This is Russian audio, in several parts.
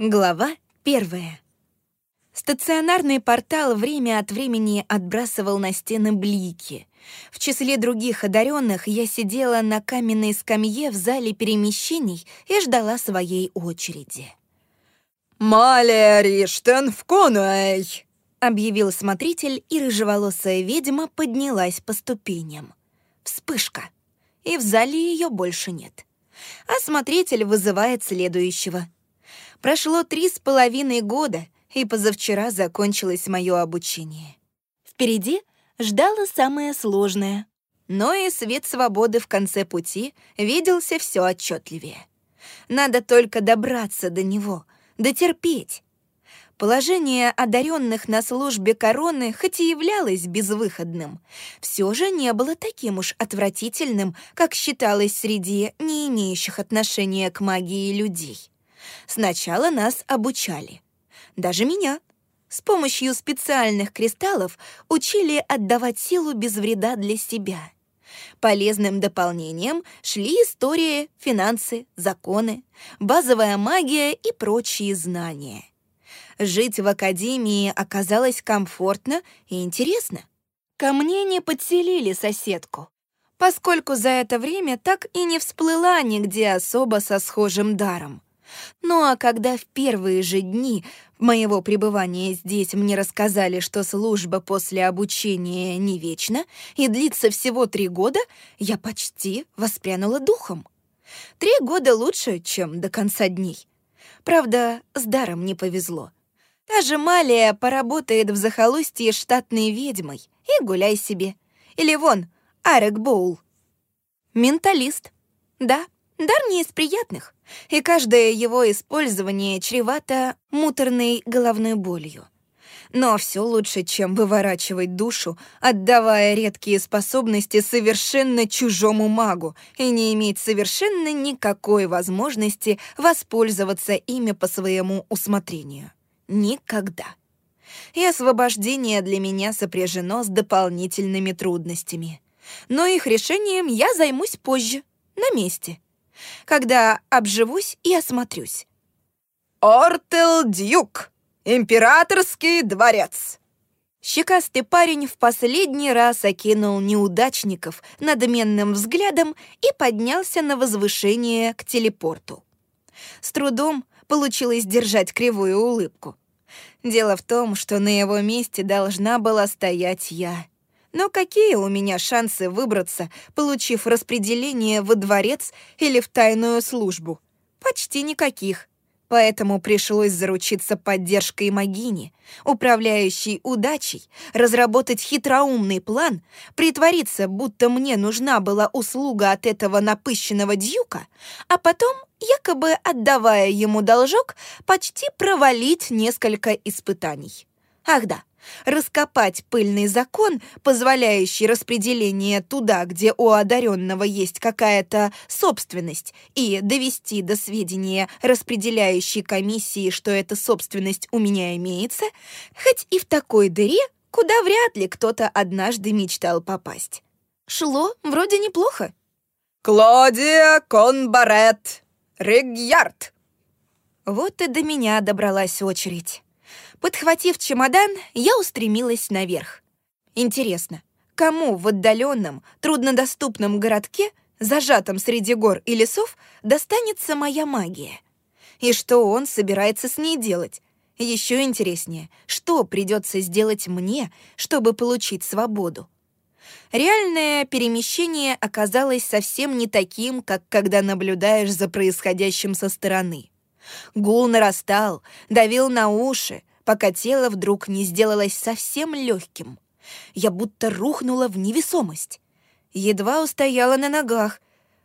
Глава первая. Стационарный портал время от времени отбрасывал на стены блики. В числе других одаренных я сидела на каменной скамье в зале перемещений и ждала своей очереди. «Малия Риштен в Конуэй!» — объявил смотритель, и рыжеволосая ведьма поднялась по ступеням. Вспышка. И в зале ее больше нет. А смотритель вызывает следующего — Прошло три с половиной года, и позавчера закончилось мое обучение. Впереди ждало самое сложное. Но и свет свободы в конце пути виделся все отчетливее. Надо только добраться до него, дотерпеть. Положение одаренных на службе короны, хоть и являлось безвыходным, все же не было таким уж отвратительным, как считалось среди не имеющих отношения к магии людей. Сначала нас обучали. Даже меня. С помощью специальных кристаллов учили отдавать силу без вреда для себя. Полезным дополнением шли история, финансы, законы, базовая магия и прочие знания. Жить в академии оказалось комфортно и интересно. Ко мне не подселили соседку, поскольку за это время так и не всплыла нигде особо со схожим даром. Ну а когда в первые же дни моего пребывания здесь мне рассказали, что служба после обучения не вечна и длится всего три года, я почти воспрянула духом. Три года лучше, чем до конца дней. Правда, с даром не повезло. Та же Малия поработает в захолустье штатной ведьмой и гуляй себе. Или вон, Арек Боул. Менталист. Да, дар не из приятных и каждое его использование чревато муторной головной болью. Но все лучше, чем выворачивать душу, отдавая редкие способности совершенно чужому магу и не иметь совершенно никакой возможности воспользоваться ими по своему усмотрению. Никогда. И освобождение для меня сопряжено с дополнительными трудностями. Но их решением я займусь позже, на месте когда обживусь и осмотрюсь. «Ортел Дьюк! Императорский дворец!» Щекастый парень в последний раз окинул неудачников надменным взглядом и поднялся на возвышение к телепорту. С трудом получилось держать кривую улыбку. Дело в том, что на его месте должна была стоять я — но какие у меня шансы выбраться, получив распределение во дворец или в тайную службу? Почти никаких. Поэтому пришлось заручиться поддержкой Магини, управляющей удачей, разработать хитроумный план, притвориться, будто мне нужна была услуга от этого напыщенного дьюка, а потом, якобы отдавая ему должок, почти провалить несколько испытаний. Ах да, раскопать пыльный закон, позволяющий распределение туда, где у одаренного есть какая-то собственность, и довести до сведения распределяющей комиссии, что эта собственность у меня имеется, хоть и в такой дыре, куда вряд ли кто-то однажды мечтал попасть. Шло вроде неплохо. «Клодия Конбарет! Ригьярд!» Вот и до меня добралась очередь. Подхватив чемодан, я устремилась наверх. Интересно, кому в отдаленном, труднодоступном городке, зажатом среди гор и лесов, достанется моя магия? И что он собирается с ней делать? Еще интереснее, что придется сделать мне, чтобы получить свободу? Реальное перемещение оказалось совсем не таким, как когда наблюдаешь за происходящим со стороны. Гул нарастал, давил на уши, пока тело вдруг не сделалось совсем легким. Я будто рухнула в невесомость. Едва устояла на ногах.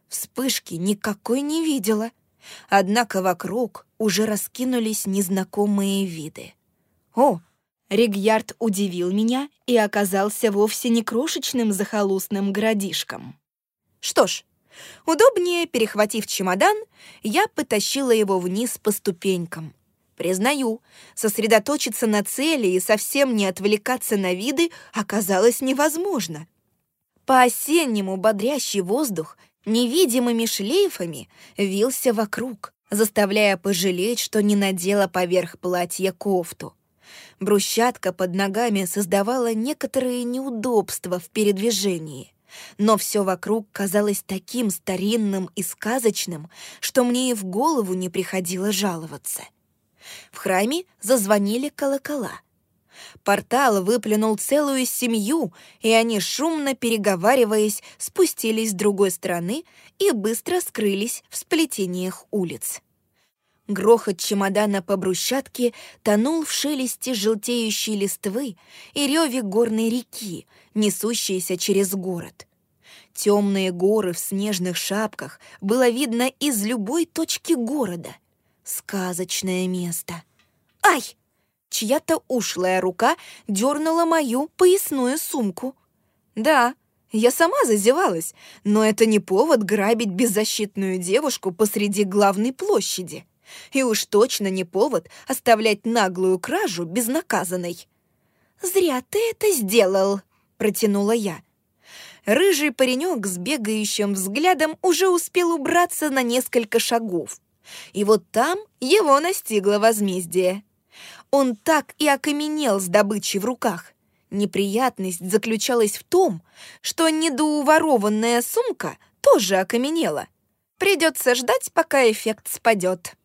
Вспышки никакой не видела. Однако вокруг уже раскинулись незнакомые виды. О, Ригьярд удивил меня и оказался вовсе не крошечным захолустным городишком. Что ж, удобнее перехватив чемодан, я потащила его вниз по ступенькам — Признаю, сосредоточиться на цели и совсем не отвлекаться на виды оказалось невозможно. По-осеннему бодрящий воздух невидимыми шлейфами вился вокруг, заставляя пожалеть, что не надела поверх платья кофту. Брусчатка под ногами создавала некоторые неудобства в передвижении, но все вокруг казалось таким старинным и сказочным, что мне и в голову не приходило жаловаться. В храме зазвонили колокола. Портал выплюнул целую семью, и они, шумно переговариваясь, спустились с другой стороны и быстро скрылись в сплетениях улиц. Грохот чемодана по брусчатке тонул в шелесте желтеющей листвы и реве горной реки, несущейся через город. Темные горы в снежных шапках было видно из любой точки города. Сказочное место. Ай! Чья-то ушлая рука дернула мою поясную сумку. Да, я сама зазевалась, но это не повод грабить беззащитную девушку посреди главной площади. И уж точно не повод оставлять наглую кражу безнаказанной. «Зря ты это сделал», — протянула я. Рыжий паренек с бегающим взглядом уже успел убраться на несколько шагов. И вот там его настигло возмездие. Он так и окаменел с добычей в руках. Неприятность заключалась в том, что недоуворованная сумка тоже окаменела. Придется ждать, пока эффект спадет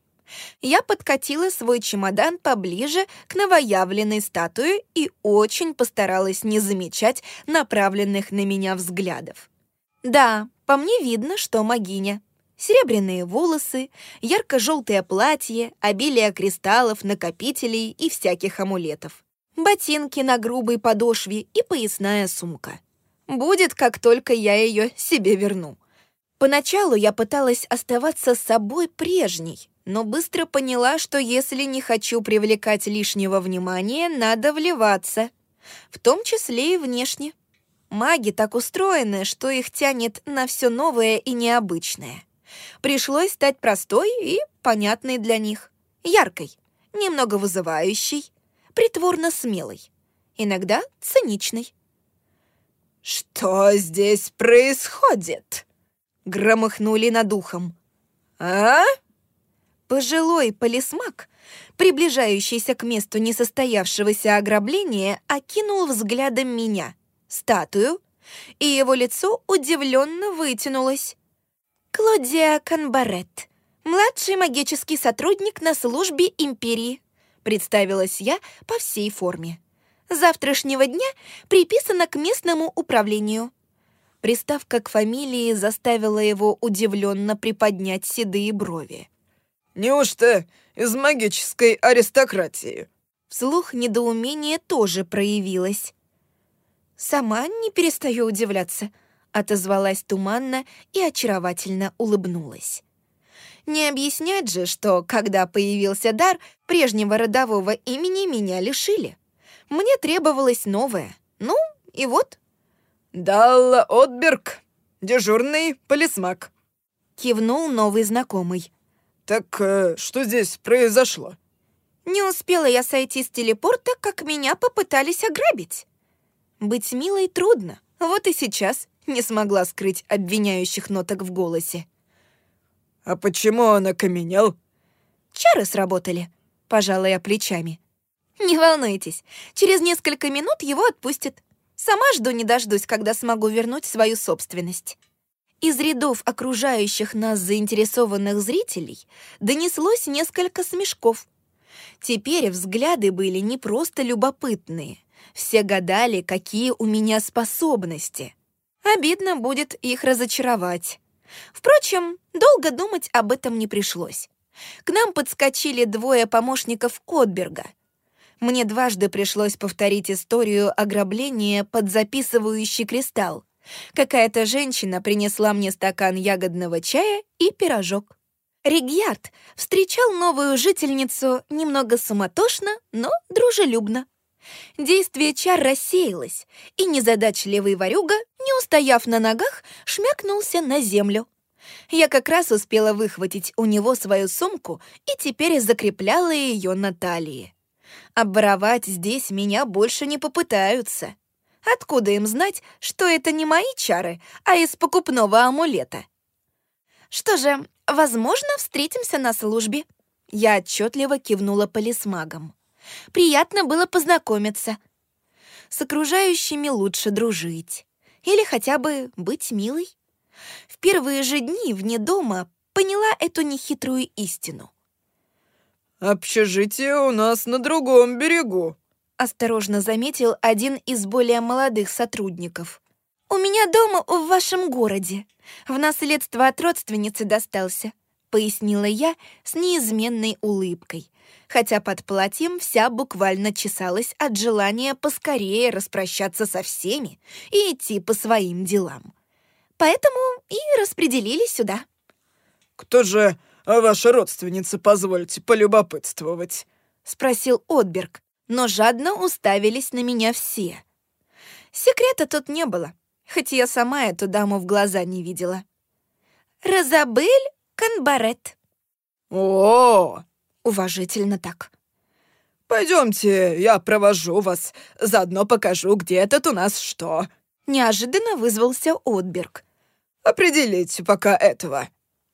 я подкатила свой чемодан поближе к новоявленной статуе и очень постаралась не замечать направленных на меня взглядов. Да, по мне видно, что магиня. Серебряные волосы, ярко-желтое платье, обилие кристаллов, накопителей и всяких амулетов. Ботинки на грубой подошве и поясная сумка. Будет, как только я ее себе верну. Поначалу я пыталась оставаться собой прежней, но быстро поняла, что если не хочу привлекать лишнего внимания, надо вливаться, в том числе и внешне. Маги так устроены, что их тянет на все новое и необычное. Пришлось стать простой и понятной для них, яркой, немного вызывающей, притворно смелой, иногда циничной. «Что здесь происходит?» Громыхнули над ухом. «А?» Пожилой полисмак, приближающийся к месту несостоявшегося ограбления, окинул взглядом меня, статую, и его лицо удивленно вытянулось. «Клодия Канбарет, младший магический сотрудник на службе Империи», представилась я по всей форме. «Завтрашнего дня приписана к местному управлению». Приставка к фамилии заставила его удивленно приподнять седые брови. Неужто из магической аристократии?» Вслух недоумение тоже проявилось. «Сама не перестаю удивляться», — отозвалась туманно и очаровательно улыбнулась. «Не объяснять же, что, когда появился дар, прежнего родового имени меня лишили. Мне требовалось новое. Ну, и вот». «Далла Отберг, дежурный полисмак», — кивнул новый знакомый. «Так э, что здесь произошло?» «Не успела я сойти с телепорта, как меня попытались ограбить. Быть милой трудно, вот и сейчас не смогла скрыть обвиняющих ноток в голосе». «А почему он окаменел?» «Чары сработали», — пожала я плечами. «Не волнуйтесь, через несколько минут его отпустят. Сама жду не дождусь, когда смогу вернуть свою собственность». Из рядов окружающих нас заинтересованных зрителей донеслось несколько смешков. Теперь взгляды были не просто любопытные. Все гадали, какие у меня способности. Обидно будет их разочаровать. Впрочем, долго думать об этом не пришлось. К нам подскочили двое помощников Котберга. Мне дважды пришлось повторить историю ограбления под записывающий кристалл, Какая-то женщина принесла мне стакан ягодного чая и пирожок. Ригьярд встречал новую жительницу немного суматошно, но дружелюбно. Действие чар рассеялось, и незадачливый ворюга, не устояв на ногах, шмякнулся на землю. Я как раз успела выхватить у него свою сумку и теперь закрепляла ее на талии. Обворовать здесь меня больше не попытаются. Откуда им знать, что это не мои чары, а из покупного амулета? Что же, возможно, встретимся на службе. Я отчетливо кивнула полисмагом. Приятно было познакомиться. С окружающими лучше дружить. Или хотя бы быть милой. В первые же дни вне дома поняла эту нехитрую истину. «Общежитие у нас на другом берегу», — осторожно заметил один из более молодых сотрудников. «У меня дома в вашем городе. В наследство от родственницы достался», — пояснила я с неизменной улыбкой, хотя под платьем вся буквально чесалась от желания поскорее распрощаться со всеми и идти по своим делам. Поэтому и распределили сюда. «Кто же ваша родственница, позвольте полюбопытствовать?» — спросил Отберг, но жадно уставились на меня все. Секрета тут не было, хоть я сама эту даму в глаза не видела. «Розабель Канбарет». «О!» — уважительно так. «Пойдемте, я провожу вас, заодно покажу, где тут у нас что». Неожиданно вызвался Отберг. «Определите пока этого».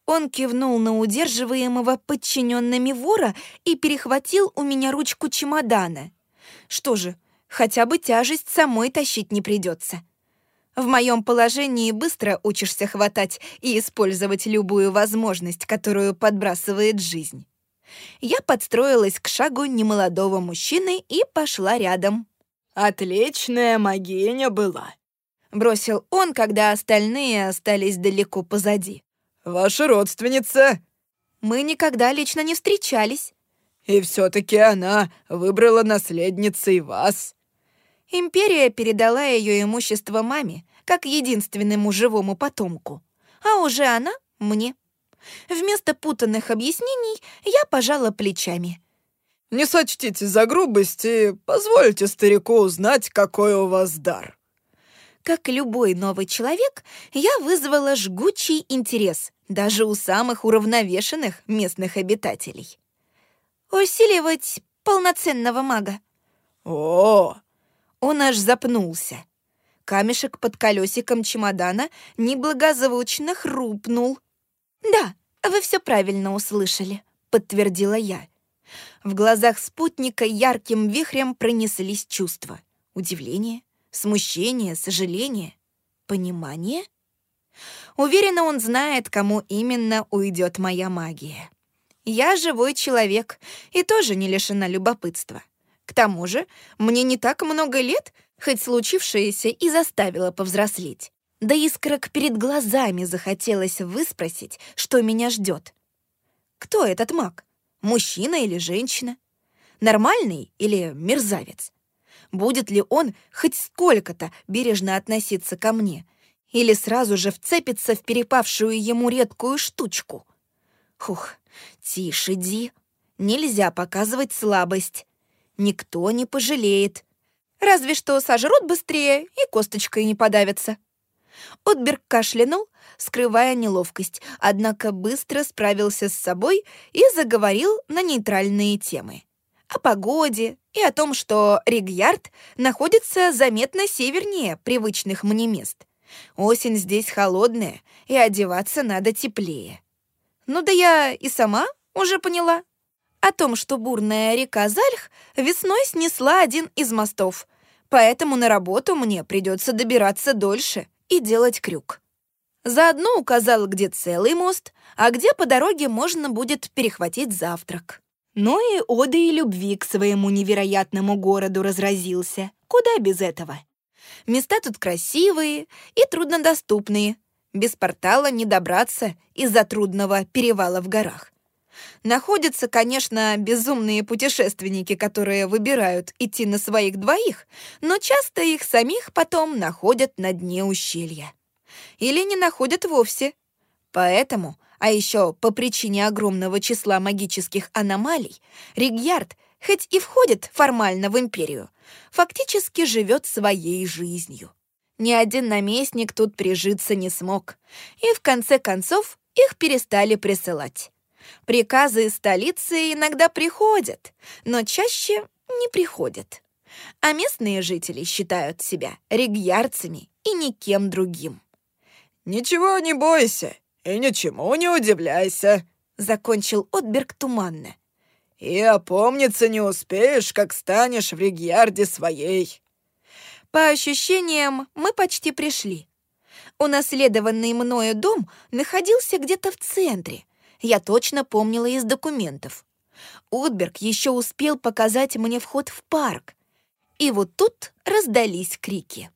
Он кивнул на удерживаемого подчиненными вора и перехватил у меня ручку чемодана. Что же, хотя бы тяжесть самой тащить не придется. В моем положении быстро учишься хватать и использовать любую возможность, которую подбрасывает жизнь. Я подстроилась к шагу немолодого мужчины и пошла рядом. «Отличная магиня была», — бросил он, когда остальные остались далеко позади. Ваша родственница». Мы никогда лично не встречались. И все-таки она выбрала наследницей вас. Империя передала ее имущество маме, как единственному живому потомку, а уже она — мне. Вместо путанных объяснений я пожала плечами. «Не сочтите за грубость и позвольте старику узнать, какой у вас дар». Как любой новый человек, я вызвала жгучий интерес даже у самых уравновешенных местных обитателей. Усиливать полноценного мага. О! Он аж запнулся. Камешек под колесиком чемодана неблагозвучно хрупнул. «Да, вы все правильно услышали», — подтвердила я. В глазах спутника ярким вихрем пронеслись чувства. Удивление, смущение, сожаление, понимание — Уверена, он знает, кому именно уйдет моя магия. Я живой человек и тоже не лишена любопытства. К тому же, мне не так много лет, хоть случившееся и заставило повзрослеть. Да искрок перед глазами захотелось выспросить, что меня ждет. Кто этот маг? Мужчина или женщина? Нормальный или мерзавец? Будет ли он хоть сколько-то бережно относиться ко мне или сразу же вцепится в перепавшую ему редкую штучку. Хух, тише, Ди. Нельзя показывать слабость. Никто не пожалеет. Разве что сожрут быстрее и косточкой не подавятся. Отберг кашлянул, скрывая неловкость, однако быстро справился с собой и заговорил на нейтральные темы. О погоде и о том, что Ригьярд находится заметно севернее привычных мне мест — Осень здесь холодная, и одеваться надо теплее. Ну да я и сама уже поняла. О том, что бурная река Зальх весной снесла один из мостов, поэтому на работу мне придется добираться дольше и делать крюк. Заодно указал, где целый мост, а где по дороге можно будет перехватить завтрак. Ну и оды и любви к своему невероятному городу разразился. Куда без этого? Места тут красивые и труднодоступные. Без портала не добраться из-за трудного перевала в горах. Находятся, конечно, безумные путешественники, которые выбирают идти на своих двоих, но часто их самих потом находят на дне ущелья. Или не находят вовсе. Поэтому, а еще по причине огромного числа магических аномалий, Ригьярд, хоть и входит формально в империю, фактически живет своей жизнью. Ни один наместник тут прижиться не смог, и в конце концов их перестали присылать. Приказы из столицы иногда приходят, но чаще не приходят. А местные жители считают себя регьярцами и никем другим. «Ничего не бойся, И ничему не удивляйся», — закончил Отберг туманно. «И опомниться не успеешь, как станешь в Ригьярде своей». По ощущениям, мы почти пришли. Унаследованный мною дом находился где-то в центре. Я точно помнила из документов. Утберг еще успел показать мне вход в парк. И вот тут раздались крики.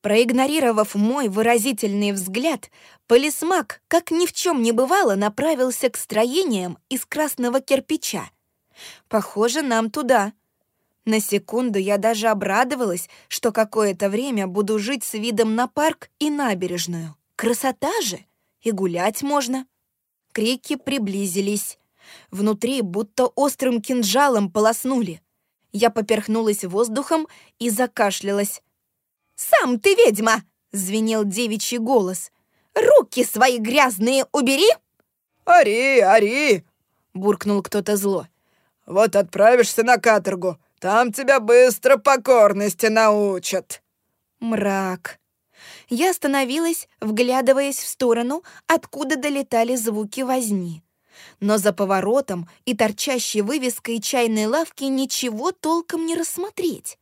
Проигнорировав мой выразительный взгляд, полисмак, как ни в чем не бывало, направился к строениям из красного кирпича. Похоже, нам туда. На секунду я даже обрадовалась, что какое-то время буду жить с видом на парк и набережную. Красота же! И гулять можно. Крики приблизились. Внутри будто острым кинжалом полоснули. Я поперхнулась воздухом и закашлялась. «Сам ты ведьма!» — звенел девичий голос. «Руки свои грязные убери!» «Ари, ари!» — буркнул кто-то зло. «Вот отправишься на каторгу, там тебя быстро покорности научат». Мрак. Я остановилась, вглядываясь в сторону, откуда долетали звуки возни. Но за поворотом и торчащей вывеской чайной лавки ничего толком не рассмотреть.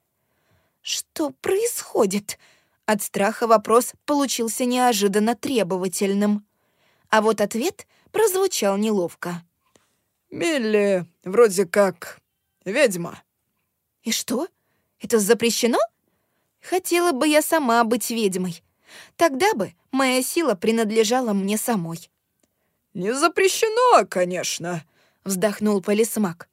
Что происходит? От страха вопрос получился неожиданно требовательным. А вот ответ прозвучал неловко. «Милли вроде как ведьма». «И что? Это запрещено?» Хотела бы я сама быть ведьмой. Тогда бы моя сила принадлежала мне самой. «Не запрещено, конечно», — вздохнул полисмак.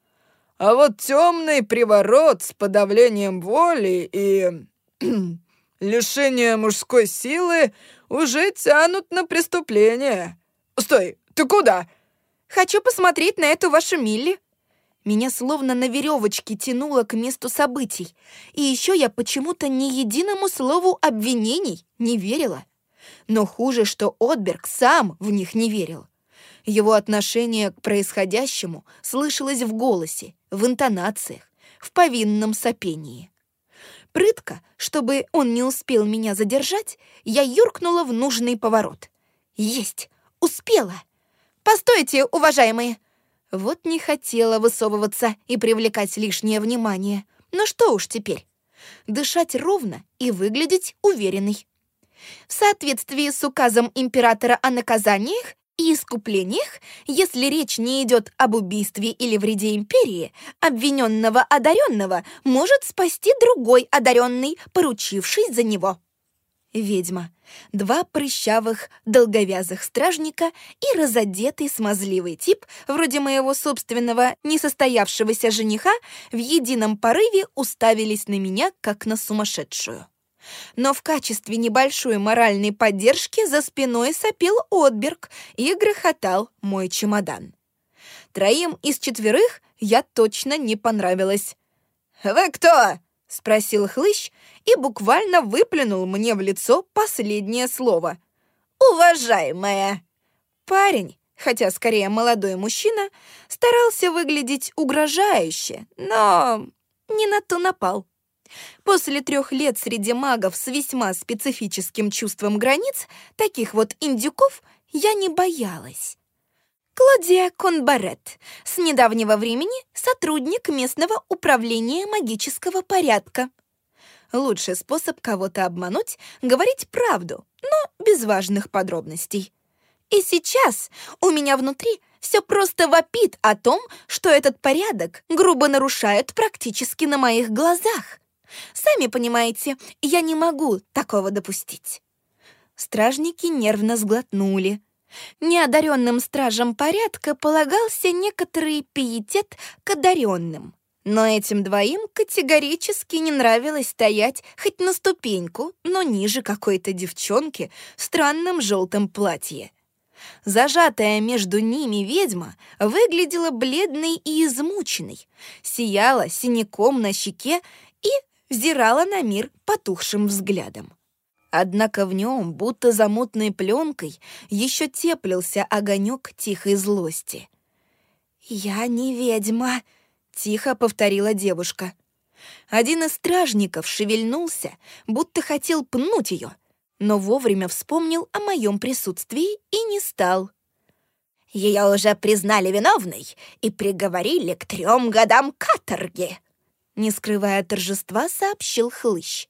«А вот темный приворот с подавлением воли и лишение мужской силы уже тянут на преступление. Стой, ты куда?» «Хочу посмотреть на эту вашу Милли», меня словно на веревочке тянуло к месту событий. И еще я почему-то ни единому слову обвинений не верила. Но хуже, что Отберг сам в них не верил. Его отношение к происходящему слышалось в голосе, в интонациях, в повинном сопении. Прытко, чтобы он не успел меня задержать, я юркнула в нужный поворот. Есть! Успела! Постойте, уважаемые! Вот не хотела высовываться и привлекать лишнее внимание. Но что уж теперь? Дышать ровно и выглядеть уверенной. В соответствии с указом императора о наказаниях и искуплениях, если речь не идет об убийстве или вреде империи, обвиненного одаренного может спасти другой одаренный, поручившись за него ведьма, два прыщавых, долговязых стражника и разодетый смазливый тип, вроде моего собственного несостоявшегося жениха, в едином порыве уставились на меня, как на сумасшедшую. Но в качестве небольшой моральной поддержки за спиной сопел Отберг и грохотал мой чемодан. Троим из четверых я точно не понравилась. «Вы кто?» — спросил хлыщ и буквально выплюнул мне в лицо последнее слово. «Уважаемая!» Парень, хотя скорее молодой мужчина, старался выглядеть угрожающе, но не на то напал. После трех лет среди магов с весьма специфическим чувством границ, таких вот индюков, я не боялась. Клодия Конбарет, с недавнего времени сотрудник местного управления магического порядка. Лучший способ кого-то обмануть — говорить правду, но без важных подробностей. И сейчас у меня внутри все просто вопит о том, что этот порядок грубо нарушают практически на моих глазах. Сами понимаете, я не могу такого допустить. Стражники нервно сглотнули — Неодаренным стражам порядка полагался некоторый пиетет к одаренным. Но этим двоим категорически не нравилось стоять хоть на ступеньку, но ниже какой-то девчонки в странном желтом платье. Зажатая между ними ведьма выглядела бледной и измученной, сияла синяком на щеке и взирала на мир потухшим взглядом. Однако в нем, будто за мутной пленкой, еще теплился огонек тихой злости. «Я не ведьма», — тихо повторила девушка. Один из стражников шевельнулся, будто хотел пнуть ее, но вовремя вспомнил о моем присутствии и не стал. Ее уже признали виновной и приговорили к трем годам каторги, не скрывая торжества, сообщил Хлыщ.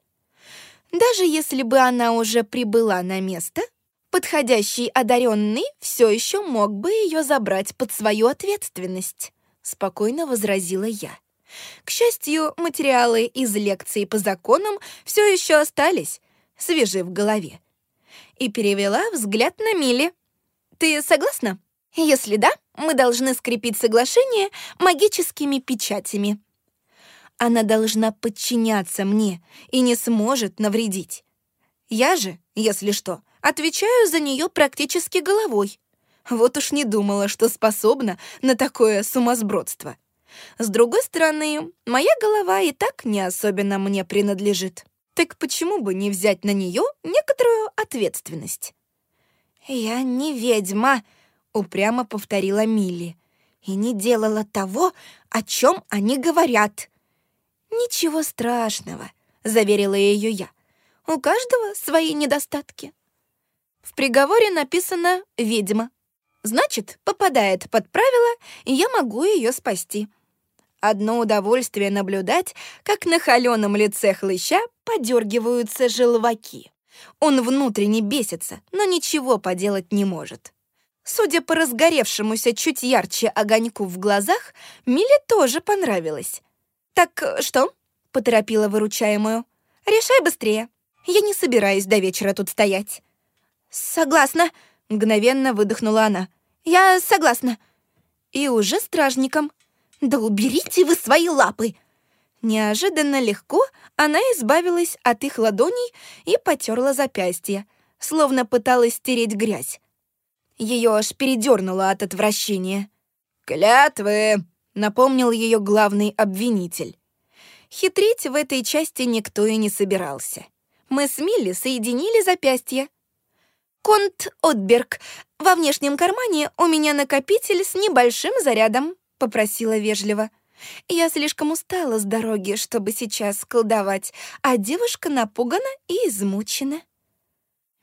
Даже если бы она уже прибыла на место, подходящий одаренный все еще мог бы ее забрать под свою ответственность, спокойно возразила я. К счастью, материалы из лекции по законам все еще остались, свежи в голове. И перевела взгляд на Милли. «Ты согласна?» Если да, мы должны скрепить соглашение магическими печатями. Она должна подчиняться мне и не сможет навредить. Я же, если что, отвечаю за нее практически головой. Вот уж не думала, что способна на такое сумасбродство. С другой стороны, моя голова и так не особенно мне принадлежит. Так почему бы не взять на нее некоторую ответственность? «Я не ведьма», упрямо повторила Милли. И не делала того, о чем они говорят. Ничего страшного, заверила ее я. У каждого свои недостатки. В приговоре написано «ведьма». Значит, попадает под правило, и я могу ее спасти. Одно удовольствие наблюдать, как на холеном лице хлыща подергиваются желваки. Он внутренне бесится, но ничего поделать не может. Судя по разгоревшемуся чуть ярче огоньку в глазах, Миле тоже понравилось. «Так что?» — поторопила выручаемую. «Решай быстрее. Я не собираюсь до вечера тут стоять». «Согласна», — мгновенно выдохнула она. «Я согласна». И уже стражником. «Да уберите вы свои лапы!» Неожиданно легко она избавилась от их ладоней и потерла запястье, словно пыталась стереть грязь. Ее аж передернуло от отвращения. «Клятвы!» — напомнил ее главный обвинитель. Хитрить в этой части никто и не собирался. Мы с Милли соединили запястья. «Конт Отберг, во внешнем кармане у меня накопитель с небольшим зарядом», — попросила вежливо. Я слишком устала с дороги, чтобы сейчас колдовать, а девушка напугана и измучена.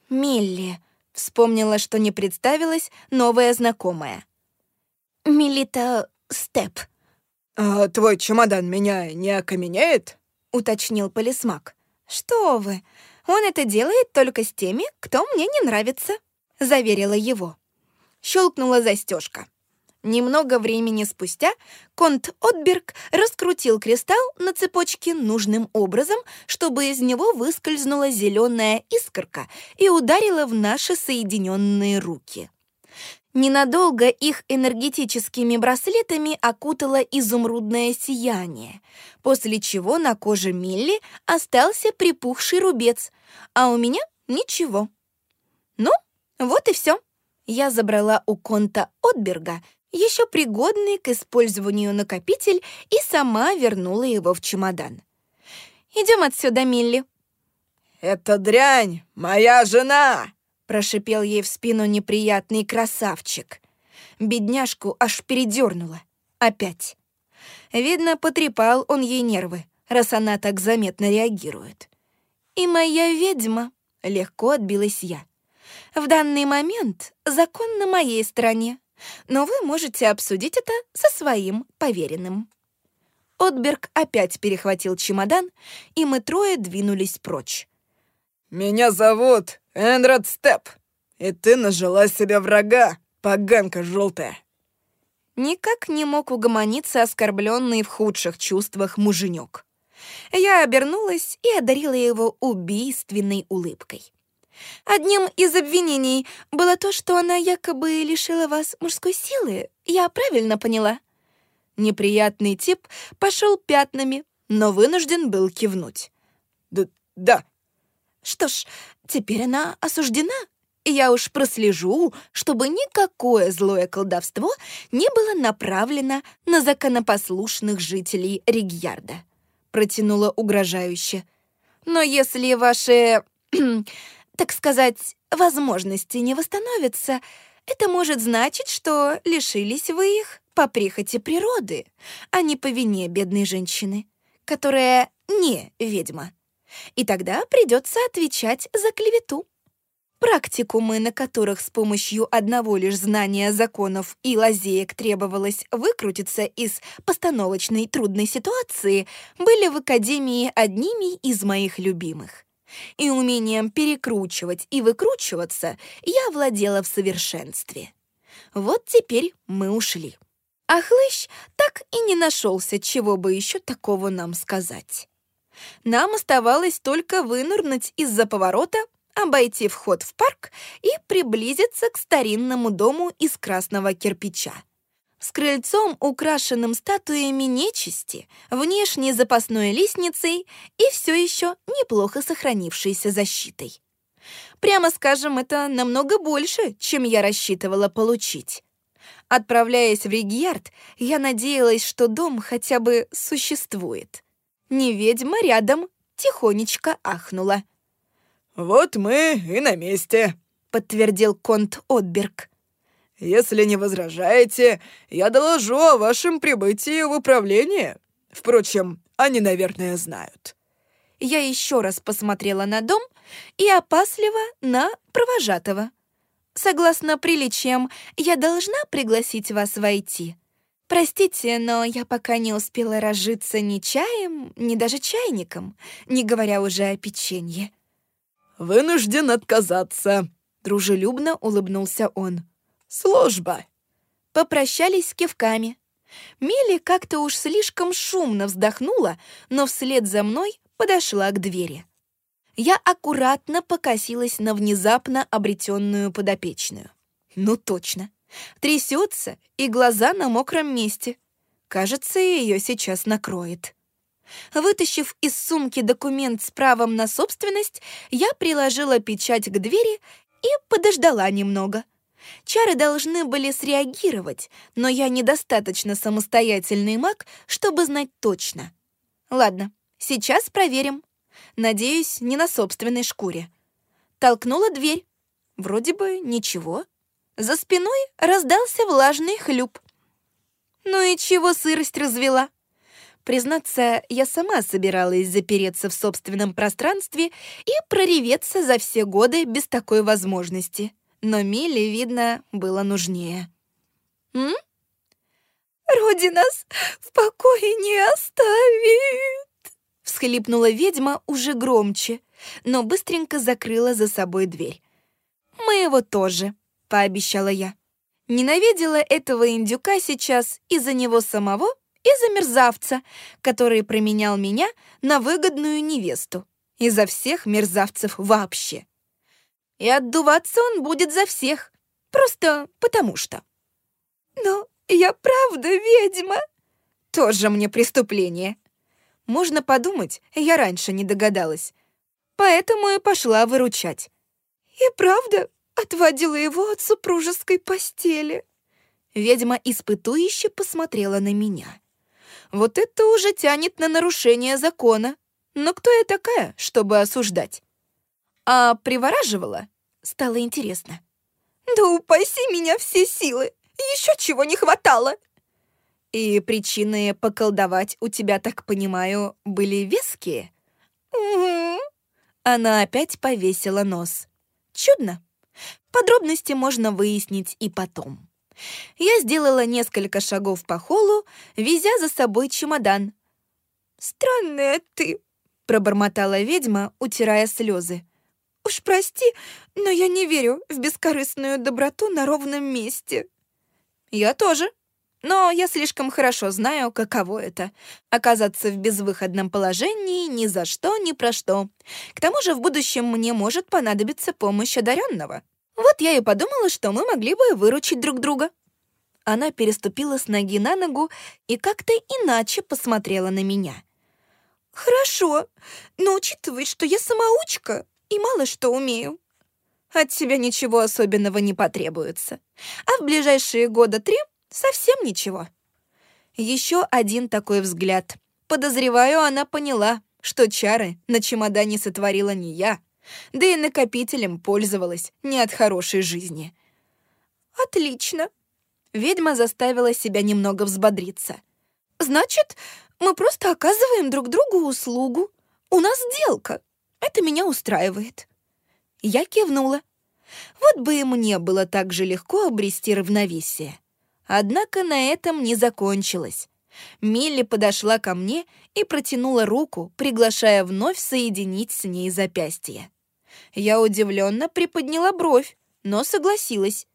«Милли», Вспомнила, что не представилась новая знакомая. «Милита Степ». «А твой чемодан меня не окаменяет?» — уточнил полисмак. «Что вы, он это делает только с теми, кто мне не нравится», — заверила его. Щелкнула застежка. Немного времени спустя конт Отберг раскрутил кристалл на цепочке нужным образом, чтобы из него выскользнула зеленая искорка и ударила в наши соединенные руки. Ненадолго их энергетическими браслетами окутало изумрудное сияние, после чего на коже Милли остался припухший рубец, а у меня ничего. Ну, вот и все. Я забрала у конта Отберга еще пригодный к использованию накопитель и сама вернула его в чемодан. «Идем отсюда, Милли». «Это дрянь, моя жена!» Прошипел ей в спину неприятный красавчик. Бедняжку аж передернула. Опять. Видно, потрепал он ей нервы, раз она так заметно реагирует. «И моя ведьма», — легко отбилась я. «В данный момент закон на моей стороне но вы можете обсудить это со своим поверенным». Отберг опять перехватил чемодан, и мы трое двинулись прочь. «Меня зовут Энрод Степ, и ты нажила себе врага, поганка желтая». Никак не мог угомониться оскорбленный в худших чувствах муженек. Я обернулась и одарила его убийственной улыбкой. Одним из обвинений было то, что она якобы лишила вас мужской силы. Я правильно поняла?» Неприятный тип пошел пятнами, но вынужден был кивнуть. «Да, да». «Что ж, теперь она осуждена. Я уж прослежу, чтобы никакое злое колдовство не было направлено на законопослушных жителей Ригьярда», протянула угрожающе. «Но если ваши так сказать, возможности не восстановятся, это может значить, что лишились вы их по прихоти природы, а не по вине бедной женщины, которая не ведьма. И тогда придется отвечать за клевету. Практикумы, на которых с помощью одного лишь знания законов и лазеек требовалось выкрутиться из постановочной трудной ситуации, были в Академии одними из моих любимых. И умением перекручивать и выкручиваться я владела в совершенстве. Вот теперь мы ушли. А хлыщ так и не нашелся, чего бы еще такого нам сказать. Нам оставалось только вынырнуть из-за поворота обойти вход в парк и приблизиться к старинному дому из красного кирпича. С крыльцом, украшенным статуями нечисти, внешней запасной лестницей и все еще неплохо сохранившейся защитой. Прямо скажем, это намного больше, чем я рассчитывала получить. Отправляясь в Ригьярд, я надеялась, что дом хотя бы существует. Не ведьма рядом тихонечко ахнула. «Вот мы и на месте», — подтвердил конт Отберг. «Если не возражаете, я доложу о вашем прибытии в управление. Впрочем, они, наверное, знают». Я еще раз посмотрела на дом и опасливо на провожатого. Согласно приличиям, я должна пригласить вас войти. Простите, но я пока не успела разжиться ни чаем, ни даже чайником, не говоря уже о печенье вынужден отказаться», — дружелюбно улыбнулся он. «Служба». Попрощались с кивками. Милли как-то уж слишком шумно вздохнула, но вслед за мной подошла к двери. Я аккуратно покосилась на внезапно обретенную подопечную. Ну точно. Трясется, и глаза на мокром месте. Кажется, ее сейчас накроет. Вытащив из сумки документ с правом на собственность, я приложила печать к двери и подождала немного. Чары должны были среагировать, но я недостаточно самостоятельный маг, чтобы знать точно. Ладно, сейчас проверим. Надеюсь, не на собственной шкуре. Толкнула дверь. Вроде бы ничего. За спиной раздался влажный хлюп. Ну и чего сырость развела? Признаться, я сама собиралась запереться в собственном пространстве и прореветься за все годы без такой возможности. Но Миле, видно, было нужнее. «М? Роди нас в покое не оставит!» Всхлипнула ведьма уже громче, но быстренько закрыла за собой дверь. «Мы его тоже», — пообещала я. Ненавидела этого индюка сейчас из-за него самого из-за мерзавца, который променял меня на выгодную невесту. Из-за всех мерзавцев вообще. И отдуваться он будет за всех. Просто потому что. Но я правда ведьма. Тоже мне преступление. Можно подумать, я раньше не догадалась. Поэтому и пошла выручать. И правда отводила его от супружеской постели. Ведьма испытующе посмотрела на меня. Вот это уже тянет на нарушение закона. Но кто я такая, чтобы осуждать? А привораживала? Стало интересно. Да упаси меня все силы! Еще чего не хватало! И причины поколдовать у тебя, так понимаю, были веские? Угу. Она опять повесила нос. Чудно. Подробности можно выяснить и потом. Я сделала несколько шагов по холлу, везя за собой чемодан. «Странная ты», — пробормотала ведьма, утирая слезы. «Уж прости, но я не верю в бескорыстную доброту на ровном месте». «Я тоже», но я слишком хорошо знаю, каково это — оказаться в безвыходном положении ни за что, ни про что. К тому же в будущем мне может понадобиться помощь одаренного. Вот я и подумала, что мы могли бы выручить друг друга. Она переступила с ноги на ногу и как-то иначе посмотрела на меня. «Хорошо, но учитывай, что я самоучка и мало что умею. От тебя ничего особенного не потребуется, а в ближайшие года три совсем ничего». Еще один такой взгляд. Подозреваю, она поняла, что чары на чемодане сотворила не я, да и накопителем пользовалась не от хорошей жизни. «Отлично!» Ведьма заставила себя немного взбодриться. «Значит, мы просто оказываем друг другу услугу. У нас сделка. Это меня устраивает». Я кивнула. Вот бы и мне было так же легко обрести равновесие. Однако на этом не закончилось. Милли подошла ко мне и протянула руку, приглашая вновь соединить с ней запястье. Я удивленно приподняла бровь, но согласилась.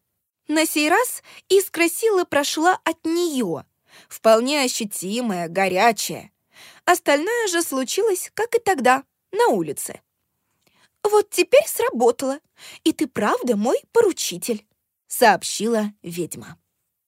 На сей раз искра силы прошла от нее, вполне ощутимая, горячая. Остальное же случилось, как и тогда, на улице. «Вот теперь сработало, и ты правда мой поручитель», — сообщила ведьма.